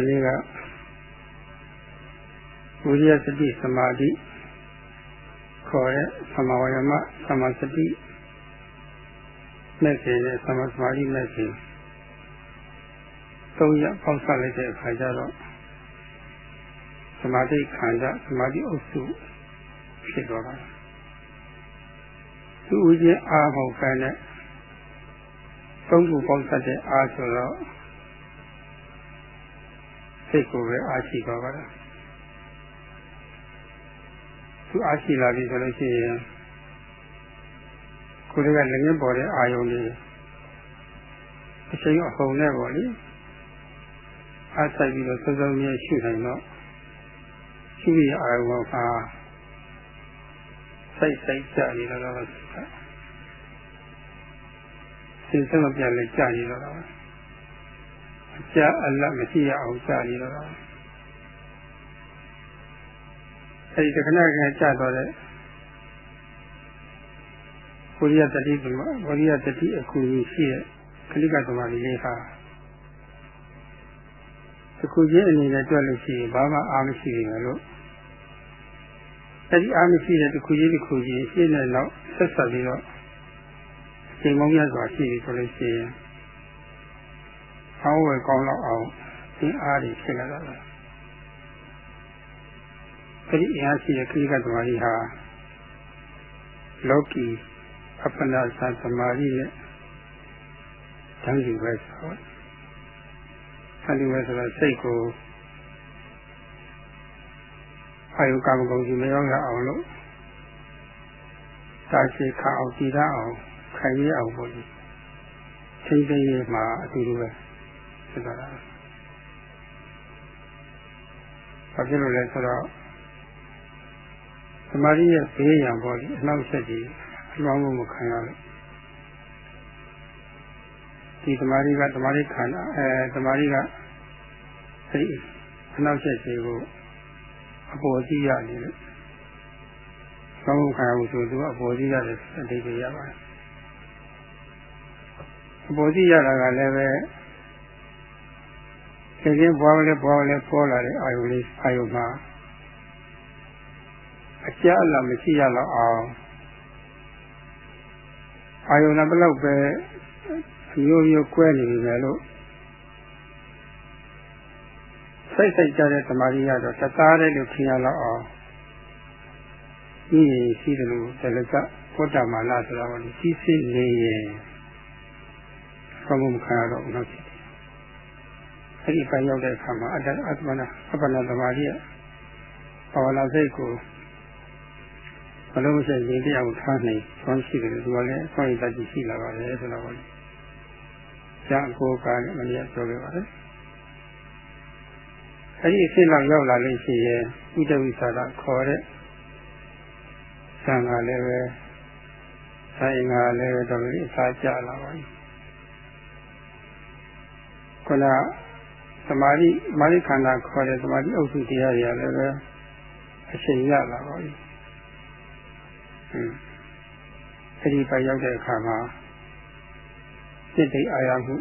ဒီနေ့ကဝိရိယစတိသမာဓိခေါ်တဲ့သမာဝယမသမာစတိမဲ့စဉ်နဲ့သမာသမာဓိမဲ့စဉ်သုံးရပေါက်ဆက်လိုက်တဲ့အခါကျတော့သမာဓိခန္ဓာသမာဓိအုပ်စုဖြစ်သွားတာသူဦးချင်းအားမဟုတ်ပဲနဲ့သုံးခုပေါက်ဆက်တဲ့အားဆိုတော့ စိတ်ကိုပဲအားရှိသွားပါလားသူအားရှိလာပြီဆိုလို့ရှိရင်ကိုယ်ကလည်းငင်းပေါ်တဲ့အာယုံလေးအချိန်အဟုန်နဲ့ပေါ့လေအားဆိုင်ပြီးတော့စုံစုံမြဲရှုနိုင်တော့ရှုရအာယုံကစိတ်စိတ်ကြနေတော့စိတ်ဆုံးပြလဲကြနေတော့အ ကြအလတ်မရှိရအောင်ကြနေတော့အဲဒီတခဏခဏကြတော့တဲ့ဝိရိယတတိသမဝိရိယတတိအကူကြီးရှိတဲ့ခလိကသမารီလေးဟာတခုချင်းအနေနဲ့တွေ့လို့ရှိရင်ဘာမှအားမရှိဘူးလို့အဲဒီအားမရှိတဲ့တခုချင်းတခုချင်းရှင်းတဲ့နောက်ဆက်ဆက်ပြီးတော့အချိန်မောင်းရစွာရှိပြီဆိုလို့ရှိရင် ဆောင်းဝယ်ကောင်းလောက်အောင်ဒီအားတွေဖြစ်လာတာအဲ့ဒီအင်အားရှိတဲ့ခရိကသမားကြီးဟာလောကီအပ္ပနာသသမားကြီးနဲ့တန်းစီပဲဆိုဆန္ဒီဝဲဆိုတာစိတ်ကိုအာယုကာမဂုဏ်ကြီးမရောက်ရအောင်လို့တာရှိခအောင်တည်ရအောင်ခိုင်ရအောင်ပေါ့ဒီသိသိရမှာအတူတူပဲ ဖြစ်သွားတာဘာဖြစ်လို့လဲဆိုတော့သမာဓိရဲ့ဘေးရန်ပေါ့ဒီအနောက်ဆက်ကြီးအလွန်မှုမခံရလို့ဒီသမာဓိကသမာဓိခန္ဓာအဲသမာဓိကအဲဒီအနောက်ဆက်ကြီးကိုအပေါ်ကြည့်ရနေလို့သောင်းခံရမှုဆိုသူအပေါ်ကြည့်ရတဲ့အတိတ်တွေရပါတယ်အပေါ်ကြည့်ရတာကလည်းပဲ သိချင်းဘွားကလေးဘွားကလေးပေါ်လာတဲ့အာယုလေးအာယုမှာအကြအလာမရှိရတော့အောင်အာယုနာဘလောက်ပဲမျိုးမျိုးကွဲနေပြီလေလို့စိတ်စိတ်ကြတဲ့သမာဓိရတော့တသားတဲ့လို့ထင်ရတော့အောင်ဒီရှိတယ်လို့တလကဘုဒ္ဓမာနဆိုတာကကြီးစစ်နေရင်ကောင်းမှုခံရတော့နောက်ဖြစ်တယ် အဲ့ဒီပိုင်းရောက်တဲ့အခါမှာအတ္တအတ္တမနာအပ္ပနာသမာဓိရဘာဝနာစိတ်ကိုဘလို့မရှိရင်တရားကိုထားနေဆောင်းရှိတယ်သူကလည်းဆောင်းရတတ်ရှိလာပါတယ်ဆိုတော့။ကျန်ကိုကလည်းမနေ့ပြောခဲ့ပါတယ်။အဲဒီအစ်လောက်ရောက်လာလို့ရှိရင်ဥဒဝိသတာခေါ်တဲ့ဆံကလည်းပဲဆိုင်ကလည်းပဲတော်တော်အစားကျလာပါပြီ။ခုန သမာဓိမာရိခန္ဓာခေါ်တဲ့သမာဓိအုပ်စုတရားတွေကလည်းပဲအချိန်ရလာပါပြီ။အဲဒီပိုင်ရောက်တဲ့အခါမှာစိတ်တိတ်အာရမှု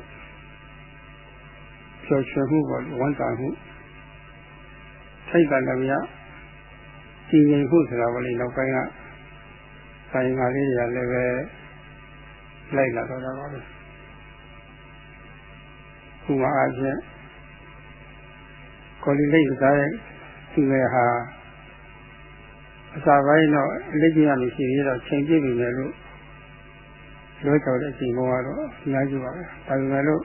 ဖြောချွေမှုပေါ်ဝန်တာမှုထိုက်ကလည်းမြကြည်ငြိမ်မှုဆိုတာကလည်းနောက်ပိုင်းကဆိုင်ငါလေးတွေကလည်းပဲလိုက်လာတော့တာပါပဲခုမှအားဖြင့် ကိုလီလိတ်စားတဲ့သူတွေဟာအစာပိုင်းတော့လက်ကျင်ရလို့ရှိရင်တော့ချိန်ပြည့်ပြီလေလို့လွဲချော်တဲ့အချိန်ပေါ်ကတော့အများကြီးပါပဲဒါပေမဲ့လို့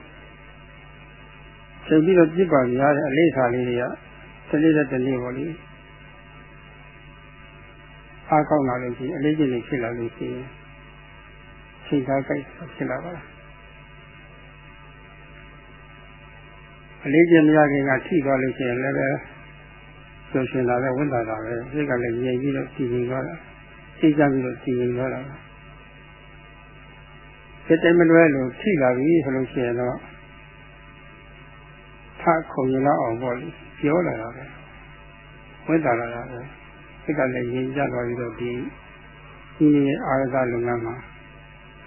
ချိန်ပြီးတော့ပြစ်ပါများတဲ့အလေးစားလေးတွေကတလေးတဲ့တလေးပေါ့လေအားကောင်းလာလို့ရှိရင်အလေးကျင့်နေဖြစ်လာလို့ရှိရင်ချိန်သားကြိုက်ဖြစ်လာပါလား အလေးကျင့်မရခင်ကထိသွားလို့ရှိရင်လည်းပဲဆိုရှင်လာတဲ့ဝန်တာတာပဲစိတ်ကလည်းငြိမ်ပြီးတော့ကြည်ငြိမ်သွားတာစိတ်ကြပြီးတော့ကြည်ငြိမ်သွားတာစိတ်တိုင်းမလွဲလို့ထိလာပြီဆိုလို့ရှိရင်တော့ထခုံရင်တော့အောင်ပေါ့လေပြောလာတာပဲဝန်တာလာတာပဲစိတ်ကလည်းငြိမ်ကြသွားပြီးတော့ဒီဒီအာရသလုပ်ငန်းမှာ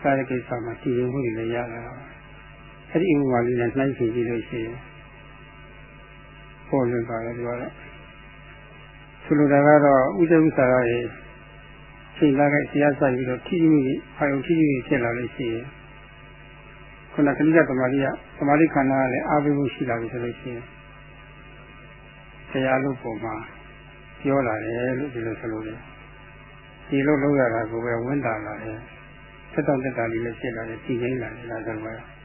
စာရကိစ္စမှာကြည်ငြိမ်မှုတွေလည်းရလာတာအဲ့ဒီဥပမာလေးနဲ့နှိုင်းရှင်ကြည့်လို့ရှိရင် ပေါ်လွင်ပါတယ်ဒီကတော့ဆိုလိုတာကတော့ဥဒ္ဒဥစ္စာရဲ့ချိန်လာတဲ့တရားစပြီးတော့ထိမိအာယုထိမိဖြစ်လာလို့ရှိရင်ခုနကဏိကသမာဓိကသမာဓိခန္ဓာကလည်းအာဘိမှုရှိလာပြီဆိုလို့ရှိရင်တရားလို့ပုံမှာပြောလာတယ်လို့ဒီလိုဆိုလို့တယ်ဒီလိုလုပ်ရတာကိုပဲဝန်တာလာတယ်သက်တော်သက်တာလေးနဲ့ဖြစ်လာတယ်တည်ငြိမ်လာတယ်လားဆိုတော့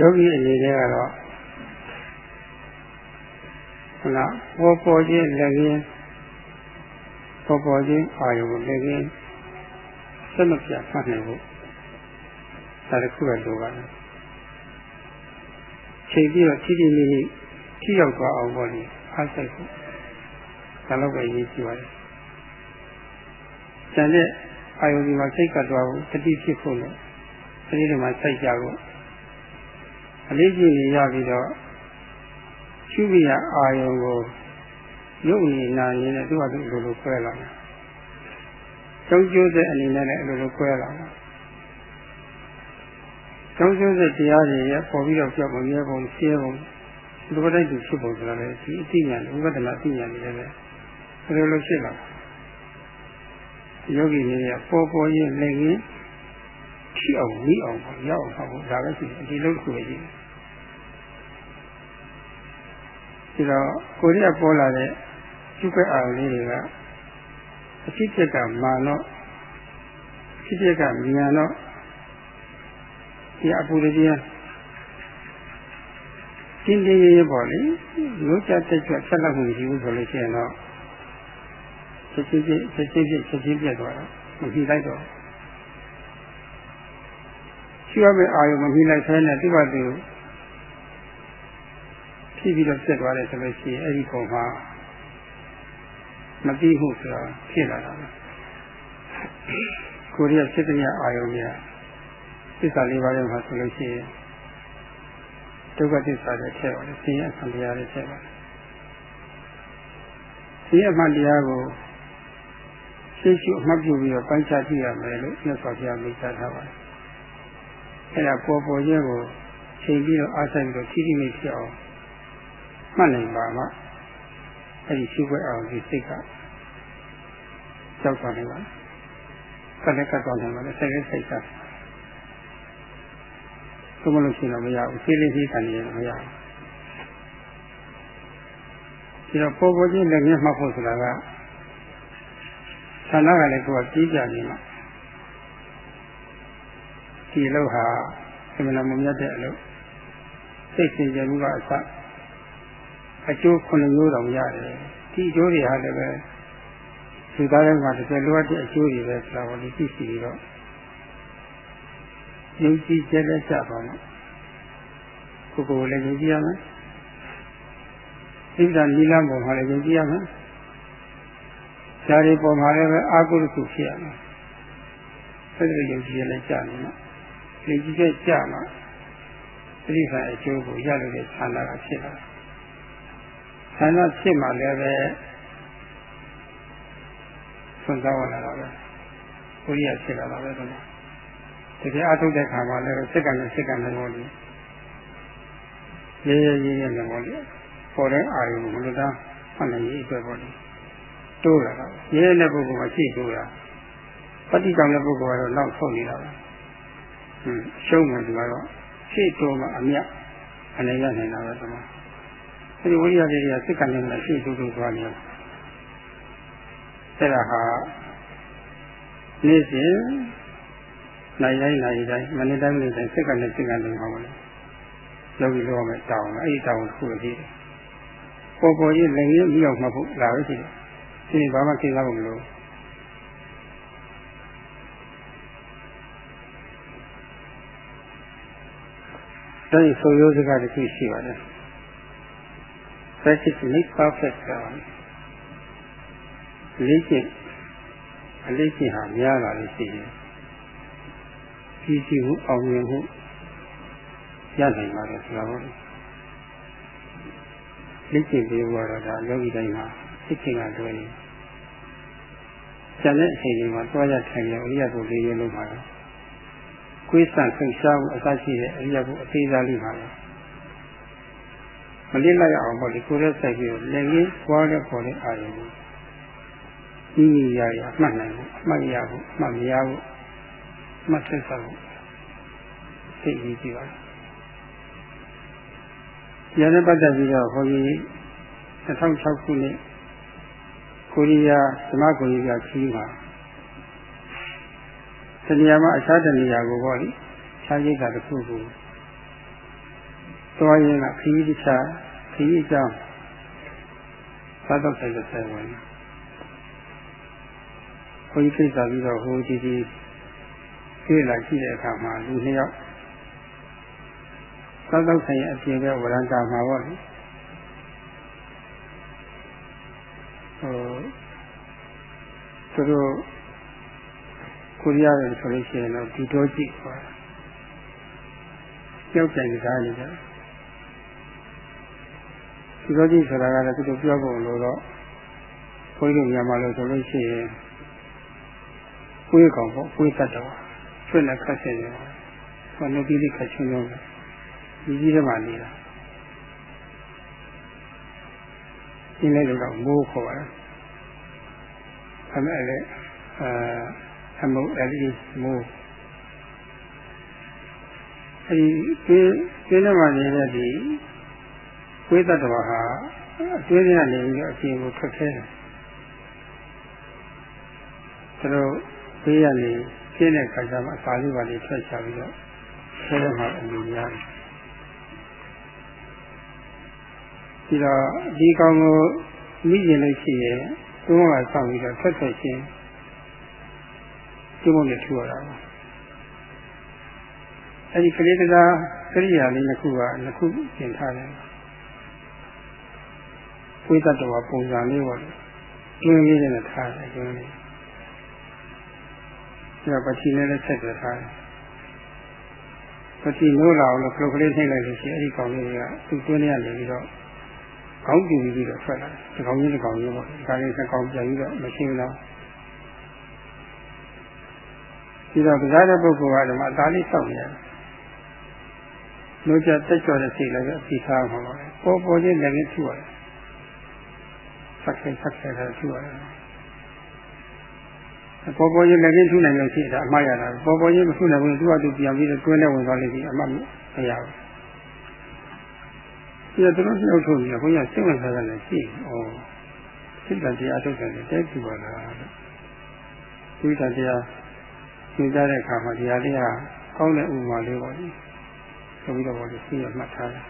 ယောဂီအနေနဲ့ကတော့ခုနပေါ်ပေါ်ချင်းလည်းရင်းပေါ်ပေါ်ချင်းအာယုကိုလည်းရင်းစမပြတ်ဖတ်နိုင်ဖို့ဒါတခုပဲလိုပါတယ်ချိန်ပြီးတော့ထိထိမိမိထိရောက်သွားအောင်ပေါ့လေအားစိတ်ဖို့ဒါတော့ပဲရေးကြည့်ပါလေကျန်တဲ့အာယုဒီမှာစိတ်ကသွားဖို့တတိဖြစ်ဖို့နဲ့အဲဒီလိုမှစိတ်ကြဖို့ အလေးကြီးနေရပြီးတော့ရှုပြီးရအာယုံကိုရုပ်နေနာနေနဲ့သူ့ဟာသူ့လိုလိုခွဲလာတယ်။ကျောင်းကျိုးတဲ့အနေနဲ့လည်းအလိုလိုခွဲလာတယ်။ကျောင်းကျိုးတဲ့တရားတွေရပေါ်ပြီးတော့ကြောက်ပုံရဲပုံရှင်းပုံဒီလိုတိုက်သူဖြစ်ပုံဆိုတာလည်းဒီအသိဉာဏ်ဥပဒနာအသိဉာဏ်တွေလည်းဘယ်လိုလိုဖြစ်လာလဲ။ယောဂီတွေကပေါ်ပေါ်ရင်းလည်းရင်ထိအောင်မိအောင်ရောက်အောင်ပေါ့ဒါပဲရှိတယ်ဒီလိုကိုပဲရှိတယ် ဒီတော့ကိုရီးယားပေါ်လာတဲ့ကျုပ်ကအာရုံလေးတွေကအဖြစ်ပြက်ကမာတော့အဖြစ်ပြက်ကမြန်တော့ဒီအပူတွေကြီးတင်းတင်းရေးပေါ့လေရိုးချတက်ချက်ဆက်လက်မှုရှိဘူးဆိုလို့ရှိရင်တော့ချက်ချင်းချင်းချက်ချင်းချင်းချက်ချင်းပြတ်သွားတော့မကြည့်လိုက်တော့ရှိရမယ့်အာယုံမမြင်လိုက်ဆဲနဲ့သူ့ဘာသူဖြ စ်ပြီးတော့ပြတ်သွားတယ်ဆိုလို့ရှိရင်အဲ့ဒီပုံမှာမသိမှုဆိုတာဖြစ်လာတာပဲကိုရီးယားစိတ္တရအာယုံကြီးသစ္စာလေးပါးရဲ့မှာဆိုလို့ရှိရင်ဒုက္ခသစ္စာတွေထည့်ပါတယ်ဆင်းရဲဆံတရားတွေထည့်ပါတယ်ဆင်းရဲမှတရားကိုရှင်းရှုအမှတ်ပြုပြီးတော့ပိုင်းခြားကြည့်ရမယ်လို့မြတ်စွာဘုရားမိတ်ဆက်ထားပါတယ်အဲ့ဒါပေါ်ပေါ်ချင်းကိုချိန်ပြီးတော့အားဆိုင်ပြီးတော့ထိထိမိဖြစ်အောင် မှတ်နိုင်ပါမှအဲ့ဒီရှုခွက်အောင်ဒီစိတ်ကကြောက်သွားနေပါကလည်းကတ်သွားနိုင်ပါလေစိတ်ရဲ့စိတ်ကဘုမလို့ရှိရင်တော့မရဘူးစိတ်လေးကြီးခံနေရင်မရဘူးဒီတော့ပေါ်ပေါ်ချင်းလည်းမျက်မှောက်ဖို့ဆိုတာကဌာနကလည်းကိုယ်ကကြီးကြနေမှာဒီအလုပ်ဟာအမှန်တမမြတ်တဲ့အလုပ်စိတ်စင်ကြယ်မှုကအစ အကျိုးခုနှစ်မျိုးတောင်ရတယ်ဒီအကျိုးတွေဟာလည်းပဲဒီသားထဲမှာတစ်ကယ်လိုအပ်တဲ့အကျိုးတွေပဲဆိုတာကိုသိရှိပြီးတော့ယုံကြည်ချက်နဲ့ကြပါမယ်ကိုယ်ကိုယ်လည်းယုံကြည်ရမယ်သိက္ခာနိလပုံမှာလည်းယုံကြည်ရမယ်ဇာတိပုံမှာလည်းပဲအာဟုရခုဖြစ်ရမယ်အဲ့ဒီယုံကြည်ရလည်းကြနေမှာယုံကြည်ချက်ကြမှာသတိဆိုင်အကျိုးကိုရလို့တဲ့ဌာနကဖြစ်လာတယ် ဌာနဖြစ်မှလည်းပဲဆွမ်းစားလာတာပဲကိုရီးယားဖြစ်လာတာပဲဆိုတော့တကယ်အထုတ်တဲ့ခါမှာလည်းစိတ်ကလည်းစိတ်ကလည်းဟောလို့ရေးရေးရေးရေးလည်းဟောလို့ပေါ်တဲ့အာရုံမလို့သားမှတ်နိုင်ရေးအတွက်ပေါ့လေတိုးလာတာရေးတဲ့ပုဂ္ဂိုလ်မှာရှိတိုးတာပฏิကောင်တဲ့ပုဂ္ဂိုလ်ကတော့နောက်ထုတ်နေတာပဲဟွန်းရှုံးမယ်ဒီကတော့ရှိတိုးမှအမြတ်အနေရနိုင်တာပဲဒီမှာအဲ ဒီဝိရိယလေးတွေကစိတ်ကလည်းရှိတိုးတိုးသွားနေတယ်အဲ့ဒါဟာနေ့စဉ်နိုင်တိုင်းနိုင်တိုင်းမနေ့တိုင်းမနေ့တိုင်းစိတ်ကလည်းစိတ်ကလည်းဟောတယ်ယောဂီလောမဲ့တောင်းအဲ့ဒီတောင်းတစ်ခုရှိတယ်ပေါ်ပေါ်ကြီးလည်းငင်းပြီးအောင်မှတ်ဖို့လာလို့ရှိတယ်ဒီဘာမှသိသားဖို့မလိုအဲဒီဆိုရိုးစကားတစ်ခုရှိပါတယ် practice make perfect ဆိုတာလေ့ကျင့်အလေးကျင့်ဟာများလာလို့ရှိရင်ကြီးကြီးမှုအောင်မြင်မှုရနိုင်ပါတယ်ဆိုတာဟုတ်လေ့ကျင့်ပြီးတော့ဒါယောဂီတိုင်းမှာသိချင်တာတွေ့နေကျန်တဲ့အချိန်တွေမှာတွားရထိုင်ရဥရိယကိုလေးရလို့ပါတော့ကွေးဆန့်ဆွရှားမှုအစရှိတဲ့အရိယဘုအသေးစားလေးပါလေ မလစ်လိုက်အောင်ပေါ့ဒီကိုယ်ရဲ့စိုက်ပြီးလက်ရင်းပွားတဲ့ပေါ်တဲ့အာရုံကိုဤဤရရအမှတ်နိုင်ဖို့အမှတ်ရဖို့အမှတ်မရဖို့အမှတ်ဆက်ဆက်ဖို့သိရကြည့်ပါရတဲ့ပတ်သက်ပြီးတော့ခေါင်းကြီး2006ခုနှစ်ကိုရီးယားဓမ္မကိုရီးယားခီးမှာတဏှာမှာအခြားတဏှာကိုပေါ့လေခြားရိတ်တာတစ်ခုကို သွားရင်ကခီးတစ်ခြားခီးအကြောင်းသာတော့ဆိုင်တဲ့ဆိုင်ဝင်ခွေးဖိတ်တာပြီးတော့ဟိုဒီဒီပြေးလာရှိတဲ့အခါမှာလူနှစ်ယောက်သာတော့ဆိုင်ရဲ့အပြင်ပဲဝရံတာမှာပေါ့လေဟိုသူတို့ကိုရီးယားတွေဆိုလို့ရှိရင်တော့ဒီတော့ကြည့်ပါကြောက်ကြိုင်စားနေကြ ဒီတော့ကြည့်ဆိုတာကလည်းသူတို့ပြောဖို့လို့တော့ဘုန်းကြီးတို့မြန်မာလိုဆိုလို့ရှိရင်ကိုယ်ကောင်ပေါ့ကိုယ်တတ်တော့ဆွနဲ့ခတ်ဆင်းနေတယ်ဟောနှုတ်ပြီးခတ်ချင်းလုံးဒီကြီးထဲမှာနေတာဒီနေ့တော့မိုးခေါ်ရတယ်။အဲ့မဲ့လေအာအမုတ်အဲ့ဒီမိုးအဲ့ဒီဒီဒီနေ့မှနေတဲ့ဒီဝိ သတ္တဝါဟာအတွင်းထဲကနေပြီးတော့အပြင်ကိုထွက်ခဲတယ်။သူတို့ဘေးကနေကျင်းတဲ့ခါကျမှအစာလေးပါလေးထွက်ချပြီးတော့ဆဲမှာအမြင်ရတယ်။ဒီတော့ဒီကောင်ကိုမိကျင်လို့ရှိရင်သုံးကဆောက်ပြီးတော့ထွက်ထွက်ချင်းကျုံးနဲ့ထူရတာပါအဲဒီကလေးတကားကရိယာလေးနှစ်ခုကနှစ်ခုပြင်ထားတယ် ဝိသတ္တဝပုံစံလေးပေါ့ကျင်းလေးနဲ့ထားတယ်ကျင်းလေးဒီတော့ပတိနဲ့လည်းဆက်ပြထားတယ်ပတိနိုးလာအောင်လို့ဖလုတ်ကလေးနှိမ့်လိုက်လို့ရှိရင်အဲဒီကောင်လေးကသူ့တွင်းထဲကနေပြီးတော့ကောင်းကြည့်ပြီးတော့ထွက်လာတယ်ဒီကောင်ကြီးဒီကောင်ကြီးပေါ့ဒါလေးစကောင်ပြန်ပြီးတော့မရှိဘူးလားဒီတော့ကစားတဲ့ပုဂ္ဂိုလ်ကဒီမှာအသားလေးစောင့်နေရတယ်လို့ကြတက်ကြော်တဲ့စိတ်လည်းအစီထားမှာပါပေါ်ပေါ်ချင်းလည်းထူရတယ် ဆက်ခဲဆက်ခဲလည်းထူရတယ်ပေါ်ပေါ်ချင်းလည်းထူနိုင်လို့ရှိတာအမှားရတာပေါ်ပေါ်ချင်းမထူနိုင်ဘူးသူကသူပြန်ပြီးတော့တွင်းနဲ့ဝင်သွားလိမ့်မယ်အမှားမရဘူးဒီတော့တို့နှုတ်ထုတ်နေဘုရားစိတ်ဝင်စားတယ်ရှိဩစိတ်တရားထုတ်တယ်တဲကြည့်ပါလားဒီတရားသင်ကြားတဲ့အခါမှာဒီဟာလေးကကောင်းတဲ့ဥပမာလေးပေါ့လေဆိုပြီးတော့ပေါ့လေသိရမှတ်ထားတယ်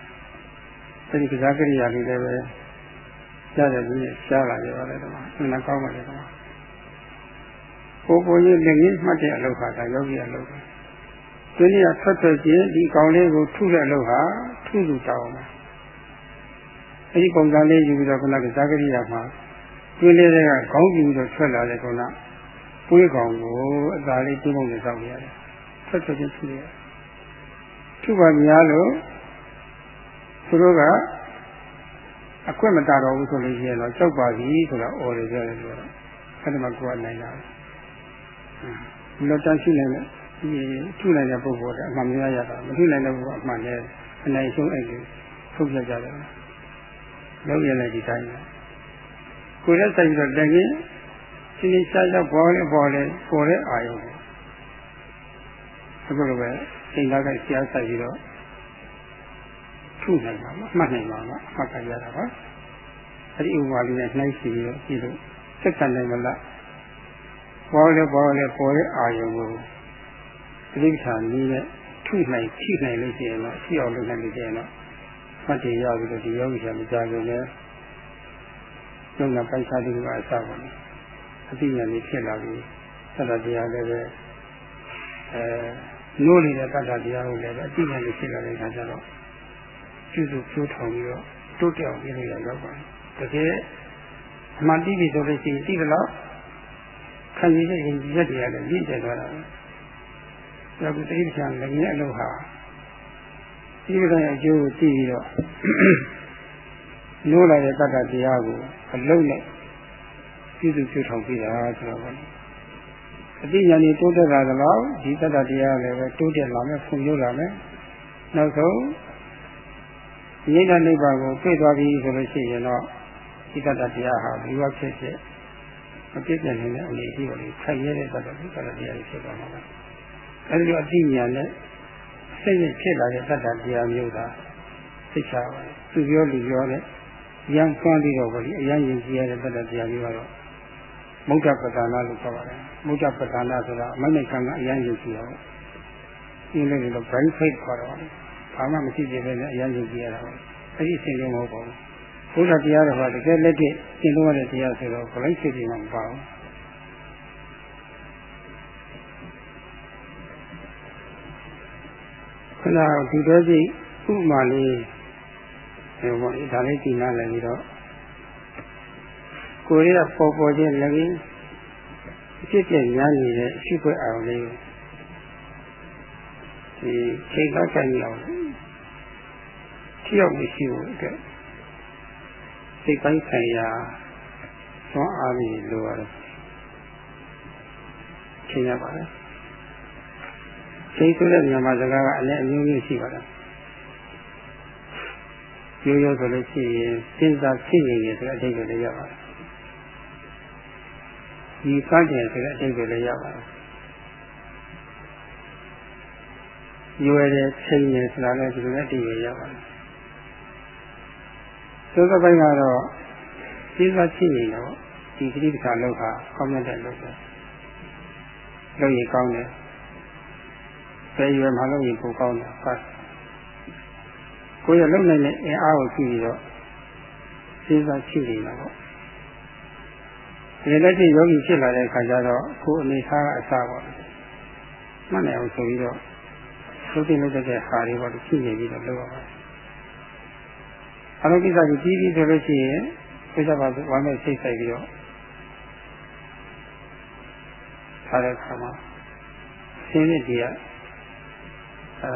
အဲဒီကစားကရိယာလေးလည်းပဲ ကြားတယ်ပြီးကြားလာရပါတယ်တော့အမှန်ကောင်းပါလေတော့ကိုကိုကြီးလက်ရင်းမှတ်တဲ့အလုပ်ဟာဒါယောဂီအလုပ်ပဲဒီနေ့ကထွက်ထွက်ချင်းဒီကောင်လေးကိုထုတဲ့အလုပ်ဟာထုစုတောင်းမှာအဲဒီပုံစံလေးယူပြီးတော့ခုနကဇာကရိယာမှာတွင်းလေးတွေကခေါင်းကြည့်ပြီးတော့ထွက်လာတဲ့ခုနပွေးကောင်ကိုအသာလေးတွင်းပုံနဲ့စောင့်ရတယ်ထွက်ထွက်ချင်းထုရတယ်ထုပါများလို့သူတို့က အခွင့်မတာတော့ဘူးဆိုလို့ရှိရင်တော့ကြောက်ပါပြီဆိုတာအော်တယ်ပြောတယ်ပြောတော့အဲ့ဒါမှကိုယ်ကနိုင်တာဒီလိုတန်းရှိနေတယ်ဒီထုနိုင်တဲ့ပုဂ္ဂိုလ်ကအမှန်များရတာမထုနိုင်တဲ့ပုဂ္ဂိုလ်အမှန်နဲ့အနိုင်ဆုံးအဲ့ဒီထုတ်ပြကြတယ်လုံးရလည်းဒီတိုင်းပဲကိုယ်နဲ့ဆိုင်ပြီးတော့တကယ်ရှင်းရှင်းရှားရှားပေါ်လေပေါ်လေပေါ်တဲ့အာယုံအခုလိုပဲစိတ်သားကဆရာဆိုင်ပြီးတော့ ထုနိုင်ပါမှာမှတ်နိုင်ပါမှာအမှတ်ကရတာပါအဲ့ဒီဥပမာလေးနဲ့နှိုင်းစီပြီးတော့ကြည့်လို့စက္ကန့်နဲ့မလားပေါ်လေပေါ်လေပေါ်တဲ့အာယုံကိုတိဋ္ဌာနည်းနဲ့ထုနိုင်ထိနိုင်လို့ရှိရင်တော့ရှိအောင်လုပ်နိုင်လို့ရှိရင်တော့မှတ်တည်ရပြီးတော့ဒီယောဂီဆရာမကြခင်လည်းယုံနာပိုက်စားတိကအစပါဘူးအသိဉာဏ်လေးဖြစ်လာပြီးသတ္တတရားလည်းပဲအဲနိုးနေတဲ့တတ္တတရားကိုလည်းပဲအသိဉာဏ်လေးဖြစ်လာတဲ့အခါကျတော့ ပြုစုဖြိုးထောင်ပြီးတော့တိုးတက်အောင်ပြင်ရရောက်ပါတယ်တကယ်အမှန်တိပြီဆိုလို့ရှိရင်တိတယ်လို့ခံရတဲ့ရင်ကြီးရက်တွေကလည်းပြည့်ကျသွားတာပဲဒါကတိဋ္ဌာန်လည်းအလုပ်ဟာဒီကနေ့အကျိုးကိုသိပြီးတော့နိုးလာတဲ့တတ္တတရားကိုအလုံးနဲ့ပြည့်စုံပြထောင်ပြီးတာဆိုတော့အတိညာဏ်တိုးတက်လာသလောက်ဒီတတ္တတရားလည်းပဲတိုးတက်လာမယ်ဖွံ့ဖြိုးလာမယ်နောက်ဆုံး ဉာဏ်နိဗ္ဗာန်ကိုပြည့်သွားပြီဆိုလို့ရှိရင်တော့ဒီတတ္တတရားဟာဒီဝဖြစ်ဖြစ်မပြည့်ပြည့်နေတဲ့အနေအထားကိုခိုင်ရတဲ့တတ္တဒီတတ္တတရားကိုဖြစ်သွားမှာပါအဲဒီလိုအတိညာနဲ့စိတ်နဲ့ဖြစ်လာတဲ့တတ္တတရားမျိုးသာသိချပါသူပြောလူပြောတဲ့ရန်ဆွမ်းပြီးတော့ဗောလေအရန်ရင်ကြည့်ရတဲ့တတ္တတရားမျိုးကတော့မုဒ္ဒပဒါနလို့ခေါ်ပါတယ်မုဒ္ဒပဒါနဆိုတာအမိုက်နဲ့ကံကအရန်ရင်ကြည့်ရတော့ဒီလိုလို brain faith ခေါ်တော့ ဘာမှမရှိသေးပဲနဲ့အရန်ရင်ကြည့်ရတာပေါ့အဲ့ဒီအစဉ်လုံးမဟုတ်ပါဘူးဘုရားတရားတော်ကတကယ်လက်တွေ့သင်လို့ရတဲ့တရားဆိုတော့ brain faith တွေမှမပါဘူးခဏဒီတော့ကြည့်ဥပမာလေးဟိုပေါ့ဒါလေးကြည်နာလည်းပြီးတော့ကိုယ်ရပေါ်ပေါ်ချင်းလည်းအဖြစ်ပြညာနေတဲ့အရှိခွဲအောင်လေး ဒီချိန်တော့ကြည့်အောင်ထိရောက်မရှိဘူးအတွက်စိတ်ပိုင်းဆိုင်ရာသွမ်းအားပြီးလိုရတယ်ချိန်ရပါတယ်ချိန်ဆိုတဲ့မြန်မာစကားကအလည်းအမျိုးမျိုးရှိပါတယ်ရိုးရိုးဆိုလို့ရှိရင်စဉ်းစားဖြစ်နေတယ်ဆိုတဲ့အဓိပ္ပာယ်လည်းရပါတယ်ဒီဖတ်တယ်ဆိုတဲ့အဓိပ္ပာယ်လည်းရပါတယ် ရွယ်တယ်ချိန်တယ်ဆိုတာလည်းဒီလိုနဲ့အဓိပ္ပာယ်ရပါတယ်သုသပိုင်းကတော့စဉ်းစားဖြစ်နေတော့ဒီတိပ္ပာလောက်ဟာကောင်းတဲ့လောက်ပဲလောက်ရင်ကောင်းတယ်ဘယ်ရွယ်မှာလောက်ရင်ပိုကောင်းတယ်ဖတ်ကိုယ်ရလုံနိုင်တဲ့အင်အားကိုကြည့်ပြီးတော့စဉ်းစားကြည့်နေတာပေါ့ဒီလက်ရှိယောဂီဖြစ်လာတဲ့အခါကျတော့ကိုယ်အနေထားကအစားပေါ့မှတ်နိုင်အောင်ဆိုပြီးတော့ သုတိလုပ်တဲ့ဟာတွေပေါ့ကြည့်နေပြီးတော့လုပ်ရပါတယ်အလုံးကိစ္စကြီးပြီးပြီဆိုလို့ရှိရင်ပြဿနာဝမ်းမဲ့စိတ်ဆိုင်ပြီးတော့ထားတဲ့အခါမှာရှင်းတဲ့ဒီကအဲ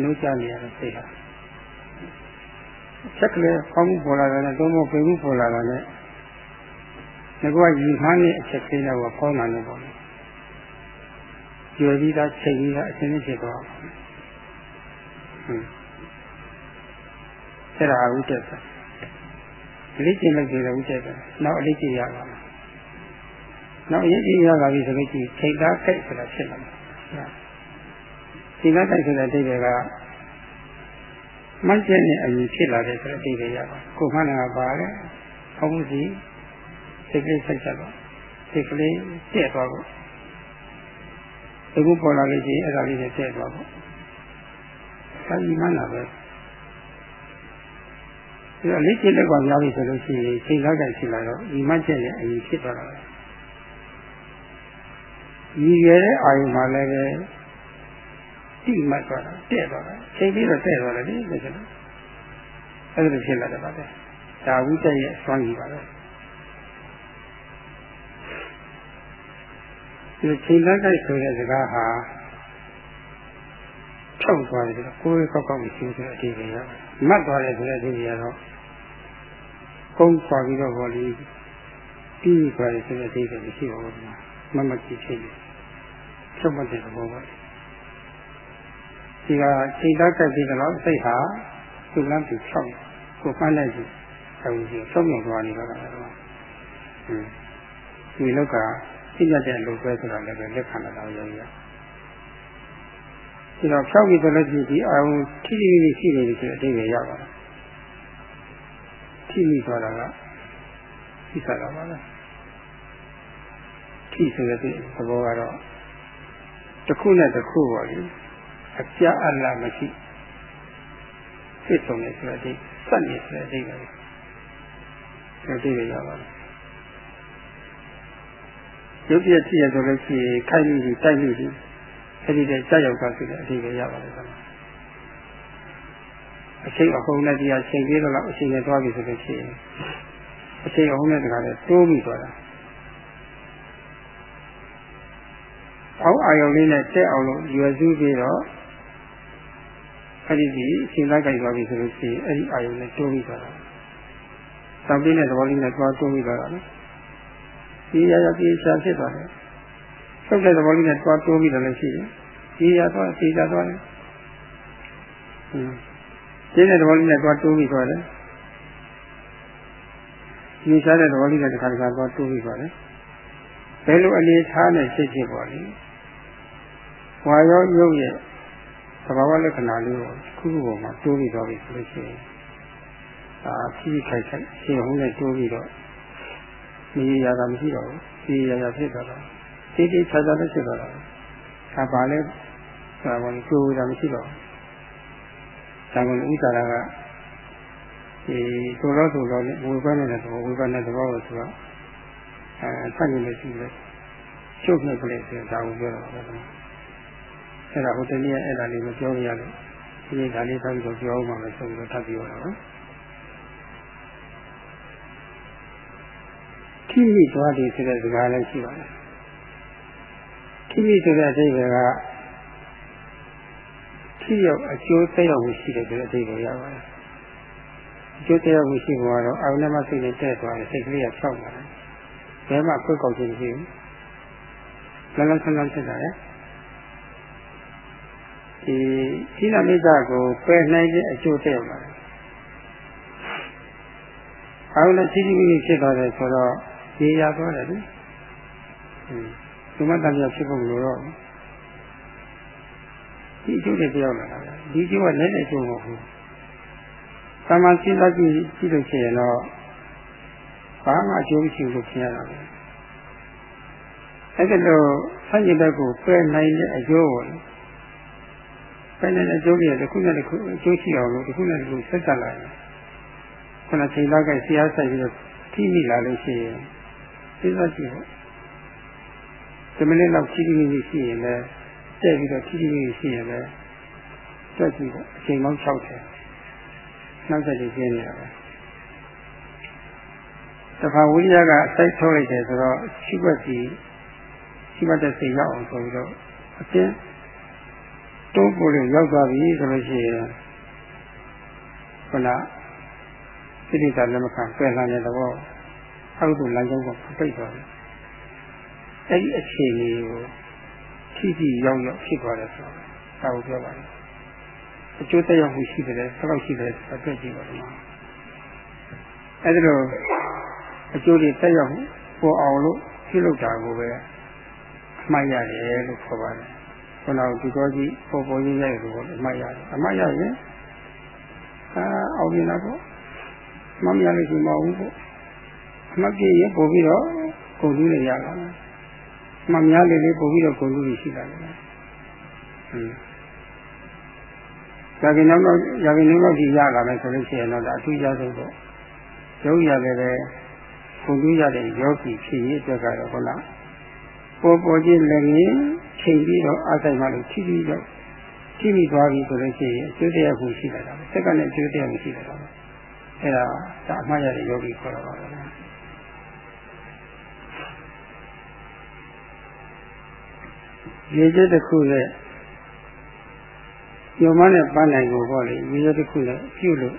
နှုတ်ကြနေရတဲ့စိတ်ဟာချက်ကလေးကောင်းမှုပေါ်လာတာနဲ့သုံးဖို့ပြင်မှုပေါ်လာတာနဲ့ငါကရီမှန်းတဲ့အချက်ကလေးတော့ဖောင်းလာနေပေါ့။ ရွယ်ကြီးသားချိန်ကြီးသားအရှင်းဖြစ်သွား။ဟွန်းအဲ့ဒါဥဒ္ဒတ်။လေ့ကျင့်လိုက်ကြတယ်ဥဒ္ဒတ်။နောက်အလေးကျင့်ရပါမယ်။နောက်အရေးကြီးရပါပြီဆိုလို့ရှိရင်ချိန်သားခိုက်ဆိုတာဖြစ်လာတယ်။ချိန်သားခိုက်ဆိုတဲ့အဓိပ္ပာယ်ကမှတ်ချက်နဲ့အရင်ဖြစ်လာတဲ့ဆိုတဲ့အဓိပ္ပာယ်ရပါကိုမှန်းတာပါလေ။ဟောမှုစီစိတ်ကလေးဆက်ချက်တော့စိတ်ကလေးတက်သွားဖို့ အခုပေါ်လာလို့ရှိရင်အဲ့ဒါလေးနဲ့တက်သွားဖို့ဒါကြီးမှန်းတာပဲဒီအလေးကျင့်တဲ့ကောင်များပြီဆိုလို့ရှိရင်ချိန်လောက်တိုင်ရှိလာတော့ဒီမှတ်ချက်နဲ့အရင်ဖြစ်သွားတာပဲရည်ရွယ်တဲ့အာယုမှာလည်းပဲတိမှတ်သွားတာတဲ့သွားတာချိန်ပြီးတော့တဲ့သွားတယ်လေဒါဆိုတော့အဲ့ဒါဖြစ်လာတယ်ပါပဲဒါဝိတ္တရဲ့အစွမ်းကြီးပါပဲ ဒီချိန်လက်တိုက်ဆိုတဲ့စကားဟာဖြောက်သွားတယ်ကိုယ်ကောက်ကောက်မရှိဆိုတဲ့အဓိပ္ပာယ်ရမတ်သွားတယ်ဆိုတဲ့အဓိပ္ပာယ်ကတော့ကုန်းသွားပြီးတော့ဘောလီပြီးသွားတယ်ဆိုတဲ့အဓိပ္ပာယ်မရှိပါဘူးမမကြည့်ဖြစ်နေချုပ်မတဲ့သဘောပါဒီကချိန်လက်တိုက်ပြီးတော့စိတ်ဟာသူ့လမ်းသူဖြောက်ကိုမှန်းလိုက်ကြည့်အဲဒီဆုံးမြသွားနေတော့တာကတော့ဟင်းဒီလောက်က သိရတဲ့လူပဲဆိုတာလည်းပဲလက်ခံလာတော့ရောရဒီတော့ဖြောက်ပြီးဆိုလို့ရှိရင်ဒီအာရုံထိထိမိမိရှိနေပြီဆိုတဲ့အတိတ်ပဲရပါတယ်ထိမိသွားတာကသိစားတာပါလားထိဆိုတဲ့သဘောကတော့တစ်ခုနဲ့တစ်ခုပေါ့လေအပြအလမရှိသိဆုံးနေဆိုတဲ့အတိတ်စက်နေဆိုတဲ့အတိတ်ပဲဒီအတိတ်ပဲရပါတယ် ရုပ်ပြည့်ဖြစ်ရဆိုလို့ရှိရင်ခိုက်မိပြီးတိုက်မိပြီးအဲ့ဒီတဲ့ကြောက်ရောက်သွားဆိုတဲ့အဓိပ္ပာယ်ရပါတယ်ကွာအချိန်အဟုန်နဲ့တရားချိန်ပြီးတော့အချိန်နဲ့သွားပြီဆိုလို့ရှိရင်အချိန်အဟုန်နဲ့တခါလဲတိုးပြီးသွားတာအောက်အာယုံလေးနဲ့တက်အောင်လို့ရွယ်စုပြီးတော့အဲ့ဒီဒီအချိန်လိုက်ကြိုက်သွားပြီဆိုလို့ရှိရင်အဲ့ဒီအာယုံနဲ့တိုးပြီးသွားတာသံပြီးတဲ့သဘောလေးနဲ့သွားတိုးပြီးသွားတာလေ ဒီရရပြေချာဖြစ်သွားတယ်ဆုပ်တဲ့သဘောလေးနဲ့တွားတိုးပြီးတော့လည်းရှိတယ်ကြီးရသွားကြီးရသွားတယ်ဟင်းကျင်းတဲ့သဘောလေးနဲ့တွားတိုးပြီးသွားတယ်ဒီရှားတဲ့သဘောလေးနဲ့တစ်ခါတစ်ခါတွားတိုးပြီးသွားတယ်ဘယ်လိုအနေထားနဲ့ဖြစ်ဖြစ်ပေါ်လေဝါရောရုပ်ရဲ့သဘာဝလက္ခဏာလေးကိုခုခုပေါ်မှာတိုးပြီးသွားပြီဆိုလို့ရှိရင်အာဖြည်းခိုက်ခိုက်ရှင်းဟုံးနဲ့တိုးပြီးတော့ မြည်ရတာမရှိတော့ဘူးဖြည်းရရဖြစ်သွားတော့တိတိချာချာလည်းဖြစ်သွားတာဒါပါလဲဒါကလည်းတိုးတာမရှိတော့ဘူးဒါကလည်းဥစ္စာကဒီဆိုတော့ဆိုတော့ဝေဖန်နေတဲ့သဘောဝေဖန်တဲ့သဘောကိုဆိုတော့အဲဆက်နေလို့ရှိတယ်ချုပ်နေပလေဆိုတာကိုပြောတာပါအဲ့ဒါဟိုတနေ့အဲ့ဒါလေးမပြောရလို့ဒီဒါလေးဆက်ပြီးတော့ပြောအောင်ပါဆိုပြီးတော့ထပ်ပြောတာပါ ခိမိသွားတယ်ဆိုတဲ့စကားလည်းရှိပါတယ်ခိမိဆိုတဲ့အဓိပ္ပာယ်ကခိရောက်အကျိုးသက်ရောက်မှုရှိတယ်ဆိုတဲ့အဓိပ္ပာယ်ရပါတယ်အကျိုးသက်ရောက်မှုရှိပေါ်တော့အာရုံနဲ့မှစိတ်နဲ့တဲ့သွားတယ်စိတ်ကလေးကဖြောက်လာတယ်ဘယ်မှခွက်ကောက်ခြင်းမရှိဘူးလမ်းလမ်းဆန်းဆန်းဖြစ်တာလေဒီသီလမိစ္ဆာကိုပယ်နိုင်တဲ့အကျိုးသက်ရောက်လာတယ်အာရုံနဲ့သိသိမိဖြစ်သွားတယ်ဆိုတော့ ရေရသွားတယ်လေဒီမှာတန်ပြဖြစ်ဖို့လို့တော့ဒီအကျိုးတွေပြောင်းလာတာဒီအကျိုးကလည်းလည်းအကျိုးမဟုတ်ဘူး။သာမန်စဉ်းစားကြည့်ကြည့်လို့ရှိရင်တော့ဘာမှအကျိုးမရှိဘူးလို့ခင်ရတာပဲ။အဲ့ဒါလို့ဆန့်ကျင်ဘက်ကိုပယ်နိုင်တဲ့အကျိုးကိုပယ်နိုင်တဲ့အကျိုးတွေတစ်ခုနဲ့တစ်ခုအကျိုးရှိအောင်လို့တစ်ခုနဲ့တစ်ခုဆက်တက်လာတယ်။ခဏချိန်လောက်ကဆရာဆိုင်ပြီးတော့ထိမိလာလို့ရှိရင် စဉ်းစားကြည့်ပေါ့ဒီမိနစ်လောက်ထိထိမိမိရှိရင်လည်းတဲ့ပြီးတော့ထိထိမိမိရှိရင်လည်းတွက်ကြည့်ပေါ့အချိန်ပေါင်း60နောက်ဆက်ကြည့်နေရပါတခါဝိရိယကအစိုက်ထုတ်လိုက်တယ်ဆိုတော့ရှိွက်စီရှိမှတ်တဲ့စိတ်ရောက်အောင်ဆိုပြီးတော့အတင်းတိုးပို့လို့ရောက်သွားပြီဆိုလို့ရှိရင်ခုနစိတ္တလက်မခံပယ်လာတဲ့သဘော အောက်သို့လမ်းကြောင်းကပိတ်သွားတယ်။အဲဒီအခြေအနေကိုထိထိရောက်ရောက်ဖြစ်သွားတယ်ဆိုတာဒါကိုပြောပါတယ်။အကျိုးသက်ရောက်မှုရှိတယ်ဘယ်လောက်ရှိတယ်ဆိုတာတွေ့ကြည့်ပါဦး။အဲဒီလိုအကျိုးတွေသက်ရောက်ပေါ်အောင်လို့ပြုလုပ်တာကိုပဲအမှတ်ရတယ်လို့ခေါ်ပါတယ်။ခုနကဒီတော်ကြီးပေါ်ပေါ်ရင်းရဲလို့အမှတ်ရတယ်။အမှတ်ရရင်အာအောင်မြင်တာပေါ့။မမရလို့ရှိမအောင်ပေါ့။ မပြည့်ရပို့ပြီးတော့ကုန်လူတွေရလာတယ်။မများလေးလေးပို့ပြီးတော့ကုန်လူတွေရှိလာတယ်။ဟင်း။ဒါကနောက်တော့ရာကင်းနောက်ကြီးရလာမယ်ဆိုလို့ရှိရင်တော့ဒါအထူးရဆုံးပေါ့။ရုပ်ရလည်းပဲကုန်လူရတဲ့ယောဂီဖြစ်ရေးအတွက်ကတော့ဟုတ်လား။ပေါ်ပေါ်ချင်းလည်းငင်းချိန်ပြီးတော့အားဆိုင်မှလို့ထိပြီးတော့ထိမိသွားပြီဆိုလို့ရှိရင်အကျိုးတရားကိုရှိလာတာပဲ။စက္ကနဲ့အကျိုးတရားကိုရှိလာတာပဲ။အဲဒါဒါအမှားရတဲ့ယောဂီခေါ်တာပါပဲ။ ရေကျက်တစ်ခုနဲ့ညမနဲ့ပန်းနိုင်ကိုပေါ့လေရေကျက်တစ်ခုနဲ့ပြုတ်လို့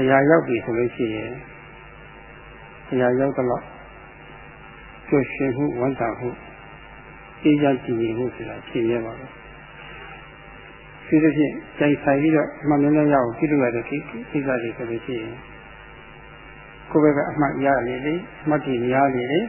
အရာရောက်ပြီဆိုလို့ရှိရင်အရာရောက်တော့ကျွတ်ရှင်မှုဝန်တာမှုအေးချမ်းကြည်ငြိမ်မှုဆိုတာဖြစ်ရပါမယ်ဒီလိုဖြင့်ကြိုင်ဆိုင်ပြီးတော့အမှန်နဲ့ရအောင်ပြုလုပ်ရတဲ့ကိစ္စတွေဆိုလို့ရှိရင်ကိုယ်ဘက်ကအမှတ်ရလေလေအမှတ်ကြီးများလေလေ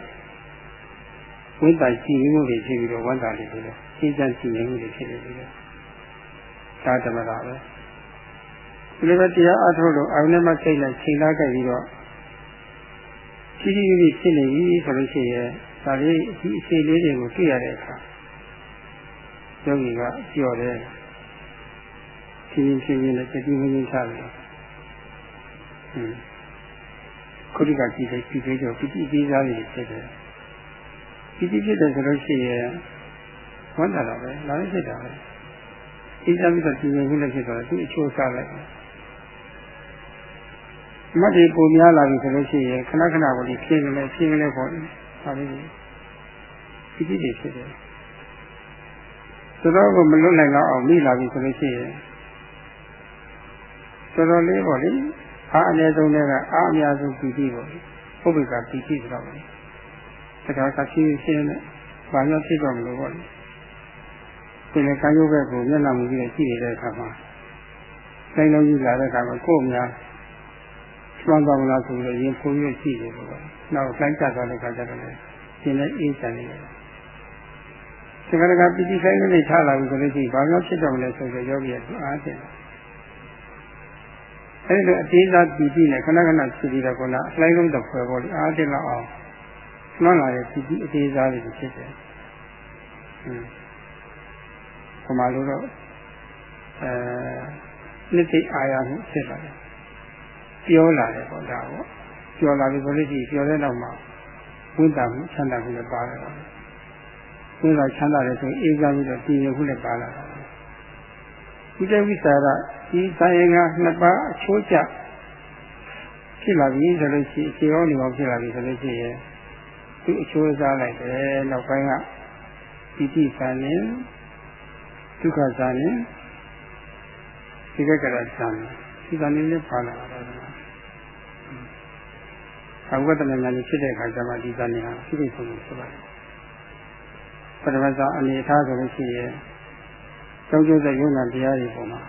ဝိတ္တကြည်မှုတွေဖြစ်ပြီးတော့ဝန္တာတွေဖြစ်တယ်။စိတ်ကြည်မှုတွေဖြစ်နေပြီလေ။ဒါဓမ္မတာပဲ။ဒီလိုပဲတရားအထုတ်လို့အာရုံနဲ့မှစိတ်နဲ့ချိန်လာခဲ့ပြီးတော့ကြီးကြီးကြီးဖြစ်နေပြီဆိုလို့ရှိရင်ဒါလေးဒီအခြေလေးတွေကိုတွေ့ရတဲ့အခါယောဂီကပြော့တယ်။ဖြင်းဖြင်းချင်းနဲ့တတိမင်းချတယ်။ဟင်းခုတိကကြည့်တယ်ကြည့်သေးတော့ပိဋိပိစားတွေဖြစ်တယ်။ ဒီတိဖြစ်တယ်ဆိုလို့ရှိရင်ဝမ်းသာတာပဲလာလို့ဖြစ်တာပဲအင်းစားပြီးတော့ဒီလိုခုလည်းဖြစ်သွားတယ်သူအချိုးစားလိုက်မတ်ဒီပုံများလာပြီဆိုလို့ရှိရင်ခဏခဏကိုဒီဖြင်းကလေးဖြင်းကလေးပေါ့ဟာလေးဒီတိတွေဖြစ်တယ်ဆိုတော့ကိုမလွတ်နိုင်တော့အောင်မိလာပြီဆိုလို့ရှိရင်တော်တော်လေးပေါ့လေအားအနည်းဆုံးတွေကအားအများဆုံးပီတိပေါ့ပုဗ္ဗေကပီတိဆိုတော့ တခါကဖြည်းဖြည်းနဲ့ဘာလို့ဖြစ်တော့မလို့ပေါ့လေဒီလေကာယုဘက်ကိုမျက်နှာမူပြီးကြည့်နေတဲ့အခါမှာစိတ်လုံးကြီးလာတဲ့အခါမှာကိုယ်များကျွမ်းသွားမလားဆိုပြီးရင်ဖုံးရကြည့်တယ်ပေါ့နောက်တိုင်းကျသွားတဲ့အခါကျတော့လေရှင်းတဲ့အေးချမ်းနေတယ်ဒီကရကပစ္စည်းဆိုင်လေးထားလာပြီဆိုလို့ရှိရင်ဘာကြောင့်ဖြစ်တော့မလဲဆိုတော့ယောဂီရဲ့အားဖြင့်အဲဒီလိုအသေးစားပီတိနဲ့ခဏခဏဖြစ်ပြီးတော့ကောလားအလိုက်လုံးတစ်ဖွဲပေါ့လေအားတင်လောက်အောင် မှန်လာတဲ့ပီတိအသေးစားတွေဖြစ်တယ်။ဟင်းခမလို့တော့အဲနှစ်သိအာရမှုဖြစ်လာတယ်။ပြောလာတယ်ပေါ့ဒါပေါ့။ပြောလာပြီဆိုလို့ရှိရင်ပြောတဲ့နောက်မှာဝိတ္တမှုချမ်းသာမှုလည်းပါလာတယ်။ဝိတ္တချမ်းသာတယ်ဆိုရင်အေးစားပြီးတော့တည်ရမှုလည်းပါလာတယ်။ဒီတဝိသရာဒီသာယငါနှစ်ပါးအချိုးကျဖြစ်လာပြီဆိုလို့ရှိရင်အခြေရောနေအောင်ဖြစ်လာပြီဆိုလို့ရှိရင် သူအချိုးစားလိုက်တယ်နောက်ပိုင်းကပိဋိသန်နေဒုက္ခသန်နေဒီကကရသန်ဒီကနေ့လည်းပါလာတာပါအဝိဒနာဉာဏ်ဖြစ်တဲ့အခါကျမှဒီသန်နေဟာပြည့်စုံမှုဖြစ်ပါတယ်ပထမဆုံးအနေထားဆိုလို့ရှိရင်ကျောင်းကျိုးတဲ့ယုံနာတရားတွေပေါ်မှာ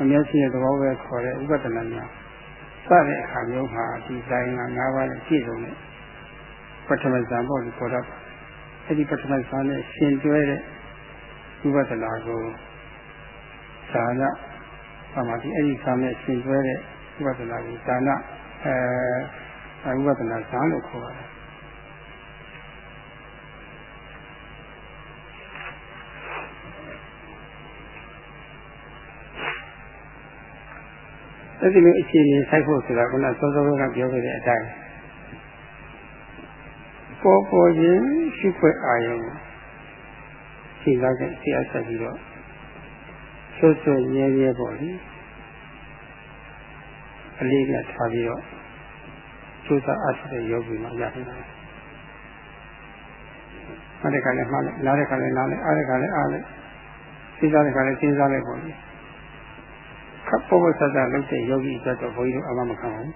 အမျက်ရှိတဲ့သဘောပဲခေါ်တဲ့ဥပဒနာများစတဲ့အခါမျိုးမှာဒီတိုင်းက၅ပါးနဲ့ပြည့်စုံတဲ့ ပထမဇာပေါ့ဒီခေါ်တော့အဲဒီပထမဇာနဲ့ရှင်တွဲတဲ့ဥပဒနာကိုဇာနာသမာဓိအဲဒီဇာနဲ့ရှင်တွဲတဲ့ဥပဒနာကိုဇာနာအဲဥပဒနာဇာလို့ခေါ်ပါတယ်အဲ့ဒီလိုအခြေအနေဆိုင်ဖို့ဆိုတာကစောစောကပြောခဲ့တဲ့အတိုင်း ပေါ်ပေါ်ချင်းရှိခွက်အာရုံရှင်းလာတဲ့ဆရာဆက်ပြီးတော့ဆွဆွရဲရဲပေါ့လေအလေးကထားပြီးတော့ကျိုးစားအပ်တဲ့ယောဂီမှာရနိုင်တယ်။အဲ့ဒီကလည်းမှားလိုက်နားတဲ့ကလည်းနားလိုက်အားတဲ့ကလည်းအားလိုက်စဉ်းစားတဲ့ကလည်းစဉ်းစားလိုက်ပေါ့လေ။ခပ်ပေါ်ပေါ်ဆဆလုပ်တဲ့ယောဂီအတွက်တော့ဘုန်းကြီးတို့အမှမခံပါဘူး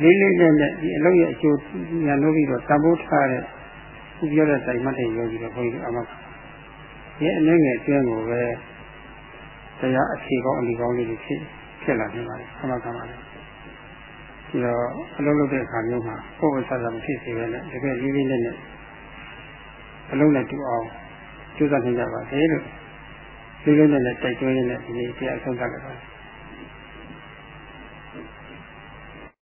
လေးလေးနဲ့နဲ့ဒီအလုပ်ရဲ့အကျိုးညာလို့ပြီးတော့တဘိုးထားတဲ့ခုပြောတဲ့တိုင်မှတ်တဲ့ယောဂီတော့ဘုန်းကြီးတို့အမှဒီအနေငယ်အတွင်းကိုပဲတရားအခြေကောင်းအလီကောင်းလေးတွေဖြစ်ဖြစ်လာနေပါတယ်အမှခံပါလေဒီတော့အလုပ်လုပ်တဲ့အခါမျိုးမှာပေါ်ပေါ်ဆဆမဖြစ်စေဘဲနဲ့တကယ်လေးလေးနဲ့နဲ့အလုံးနဲ့တူအောင်ကြိုးစားနေကြပါစေလို့လေးလေးနဲ့နဲ့တိုက်တွန်းရင်းနဲ့ဒီနေ့တရားဆုံးသတ်လိုက်ပါတယ်